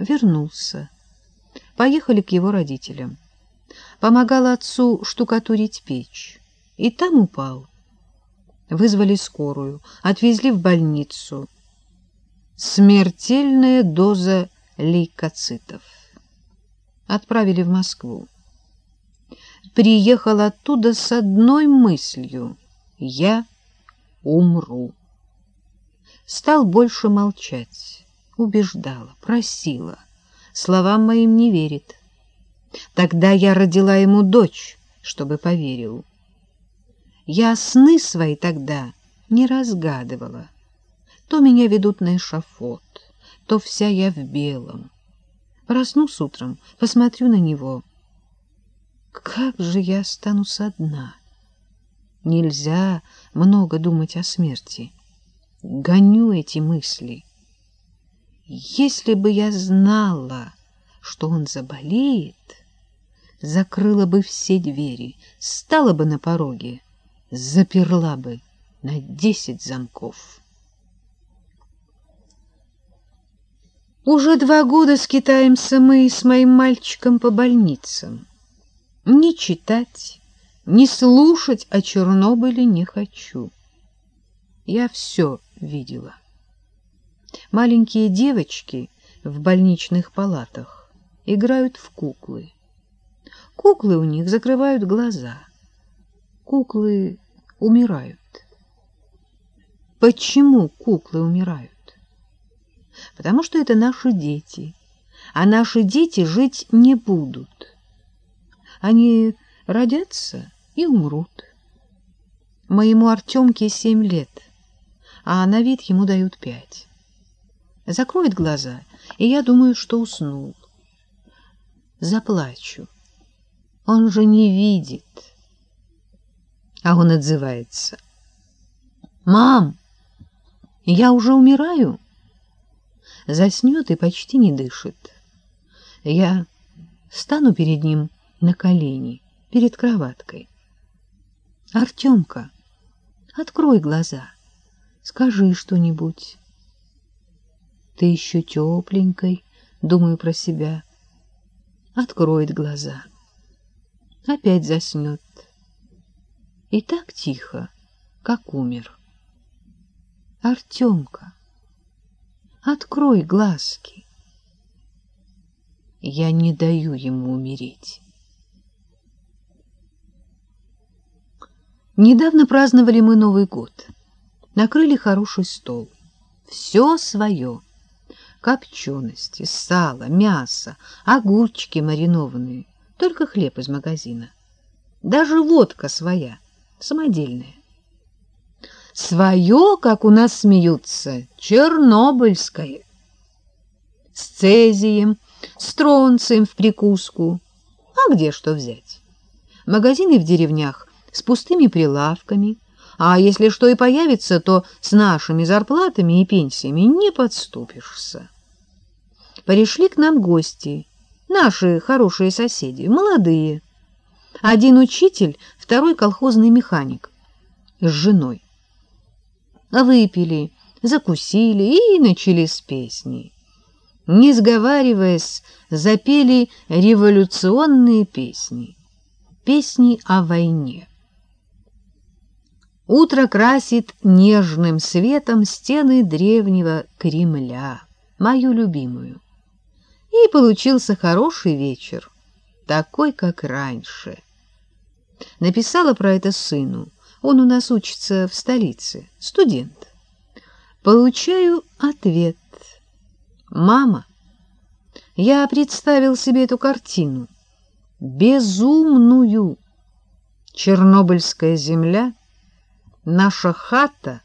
Вернулся. Поехали к его родителям. Помогал отцу штукатурить печь. И там упал. Вызвали скорую, отвезли в больницу. Смертельная доза лейкоцитов. Отправили в Москву. Приехал оттуда с одной мыслью — я умру. Стал больше молчать, убеждала, просила. Словам моим не верит. Тогда я родила ему дочь, чтобы поверил. Я сны свои тогда не разгадывала. То меня ведут на эшафот, то вся я в белом. Проснусь утром, посмотрю на него. Как же я останусь одна? Нельзя много думать о смерти. Гоню эти мысли. Если бы я знала, что он заболеет, закрыла бы все двери, стала бы на пороге, заперла бы на десять замков. Уже два года скитаемся мы с моим мальчиком по больницам. Ни читать, ни слушать о Чернобыле не хочу. Я все видела. Маленькие девочки в больничных палатах играют в куклы. Куклы у них закрывают глаза. Куклы умирают. Почему куклы умирают? Потому что это наши дети, а наши дети жить не будут. Они родятся и умрут. Моему Артемке семь лет, а на вид ему дают пять. Закроет глаза, и я думаю, что уснул. Заплачу. Он же не видит. А он отзывается. «Мам, я уже умираю?» Заснет и почти не дышит. Я стану перед ним на колени, перед кроваткой. «Артемка, открой глаза, скажи что-нибудь». «Ты еще тепленькой», — думаю про себя. Откроет глаза. Опять заснет. И так тихо, как умер. «Артемка, открой глазки». Я не даю ему умереть. Недавно праздновали мы Новый год. Накрыли хороший стол. Все свое. Копчености, сало, мясо, огурчики маринованные. Только хлеб из магазина. Даже водка своя, самодельная. Свое, как у нас смеются, чернобыльское. С цезием, с тронцием в прикуску. А где что взять? Магазины в деревнях с пустыми прилавками, а если что и появится, то с нашими зарплатами и пенсиями не подступишься. Пришли к нам гости, наши хорошие соседи, молодые. Один учитель, второй колхозный механик с женой. Выпили, закусили и начали с песни. Не сговариваясь, запели революционные песни, песни о войне. Утро красит нежным светом стены древнего Кремля, мою любимую. И получился хороший вечер, такой, как раньше. Написала про это сыну. Он у нас учится в столице, студент. Получаю ответ. «Мама, я представил себе эту картину. Безумную. Чернобыльская земля — наша хата,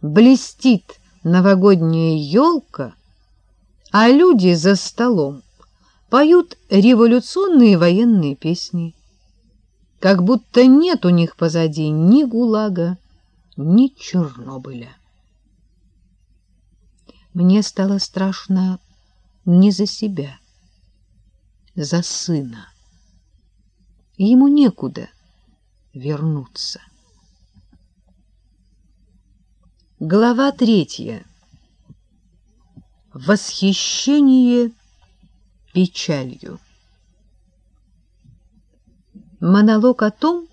блестит новогодняя елка, а люди за столом поют революционные военные песни, как будто нет у них позади ни ГУЛАГа, ни Чернобыля. Мне стало страшно не за себя, за сына. Ему некуда вернуться. Глава третья. Восхищение печалью. Монолог о том,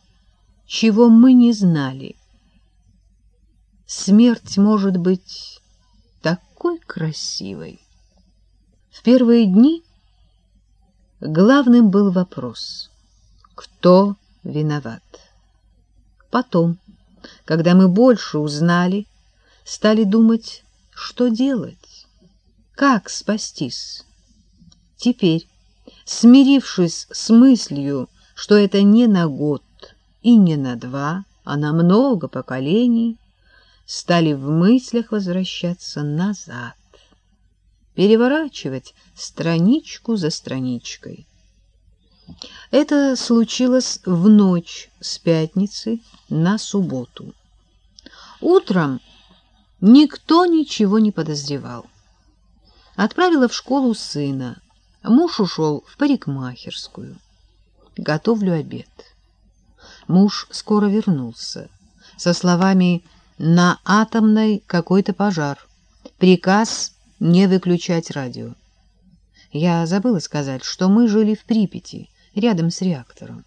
чего мы не знали. Смерть может быть такой красивой. В первые дни главным был вопрос, кто виноват. Потом, когда мы больше узнали, стали думать, что делать, как спастись. Теперь, смирившись с мыслью, что это не на год и не на два, а на много поколений, стали в мыслях возвращаться назад, переворачивать страничку за страничкой. Это случилось в ночь с пятницы на субботу. Утром никто ничего не подозревал. Отправила в школу сына. Муж ушел в парикмахерскую. Готовлю обед. Муж скоро вернулся. Со словами «На атомной какой-то пожар. Приказ не выключать радио». Я забыла сказать, что мы жили в Припяти, рядом с реактором.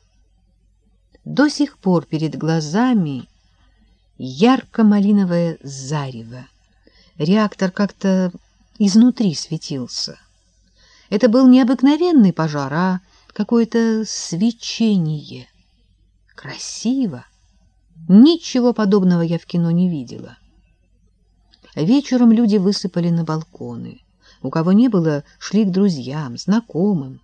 До сих пор перед глазами ярко-малиновое зарево. Реактор как-то изнутри светился. Это был не обыкновенный пожар, а какое-то свечение. Красиво. Ничего подобного я в кино не видела. Вечером люди высыпали на балконы. У кого не было, шли к друзьям, знакомым.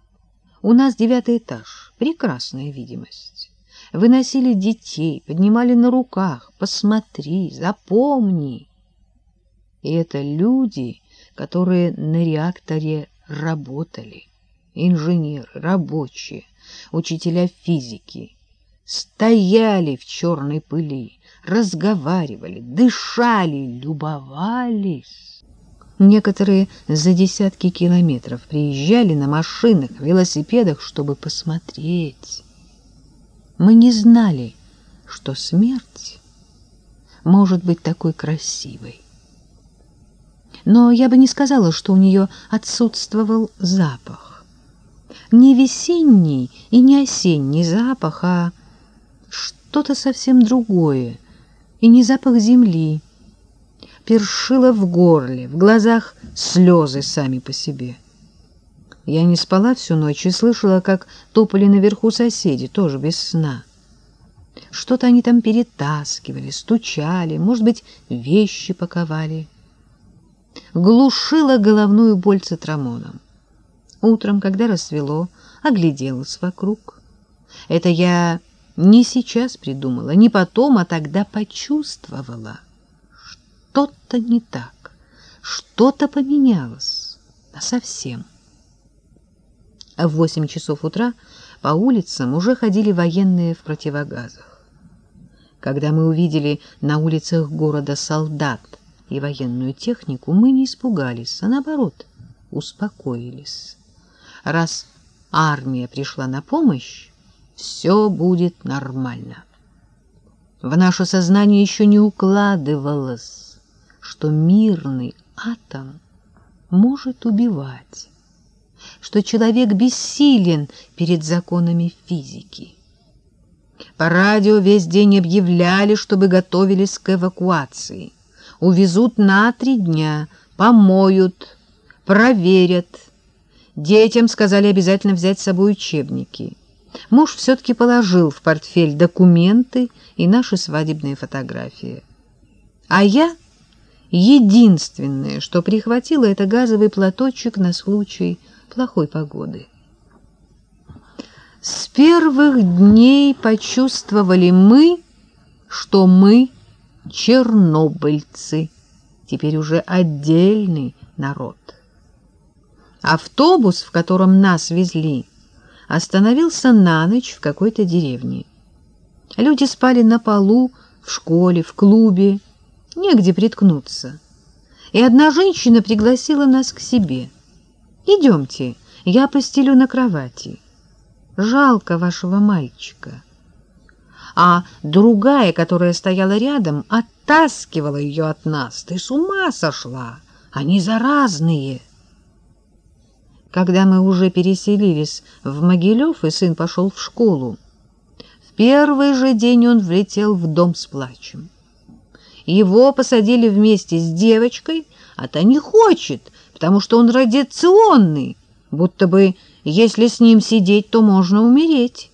У нас девятый этаж, прекрасная видимость. Выносили детей, поднимали на руках. Посмотри, запомни. И это люди, которые на реакторе работали. Инженеры, рабочие, учителя физики. Стояли в черной пыли, разговаривали, дышали, любовались. Некоторые за десятки километров приезжали на машинах, велосипедах, чтобы посмотреть. Мы не знали, что смерть может быть такой красивой. Но я бы не сказала, что у нее отсутствовал запах. Не весенний и не осенний запах, а что-то совсем другое, и не запах земли, першило в горле, в глазах слезы сами по себе. Я не спала всю ночь и слышала, как топали наверху соседи, тоже без сна. Что-то они там перетаскивали, стучали, может быть, вещи паковали. Глушила головную боль цитрамоном. Утром, когда рассвело, огляделась вокруг. Это я не сейчас придумала, не потом, а тогда почувствовала — что-то не так, что-то поменялось, а совсем. А в восемь часов утра по улицам уже ходили военные в противогазах. Когда мы увидели на улицах города солдат и военную технику, мы не испугались, а наоборот, успокоились. Раз армия пришла на помощь, все будет нормально. В наше сознание еще не укладывалось что мирный атом может убивать, что человек бессилен перед законами физики. По радио весь день объявляли, чтобы готовились к эвакуации. Увезут на три дня, помоют, проверят. Детям сказали обязательно взять с собой учебники. Муж все-таки положил в портфель документы и наши свадебные фотографии. А я Единственное, что прихватило, это газовый платочек на случай плохой погоды. С первых дней почувствовали мы, что мы чернобыльцы, теперь уже отдельный народ. Автобус, в котором нас везли, остановился на ночь в какой-то деревне. Люди спали на полу, в школе, в клубе, негде приткнуться. И одна женщина пригласила нас к себе. «Идемте, я постелю на кровати. Жалко вашего мальчика». А другая, которая стояла рядом, оттаскивала ее от нас. «Ты с ума сошла! Они заразные!» Когда мы уже переселились в Могилев, и сын пошел в школу, в первый же день он влетел в дом с плачем. Его посадили вместе с девочкой, а та не хочет, потому что он радиационный, будто бы если с ним сидеть, то можно умереть.